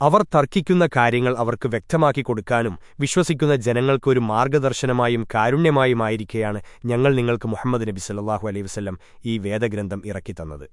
അവർ തർക്കിക്കുന്ന കാര്യങ്ങൾ അവർക്ക് വ്യക്തമാക്കി കൊടുക്കാനും വിശ്വസിക്കുന്ന ജനങ്ങൾക്ക് ഒരു മാർഗദർശനമായും കാരുണ്യമായുമായിരിക്കെയാണ് ഞങ്ങൾ നിങ്ങൾക്ക് മുഹമ്മദ് നബി സല്ലാഹു അലൈഹി ഈ വേദഗ്രന്ഥം ഇറക്കിത്തന്നത്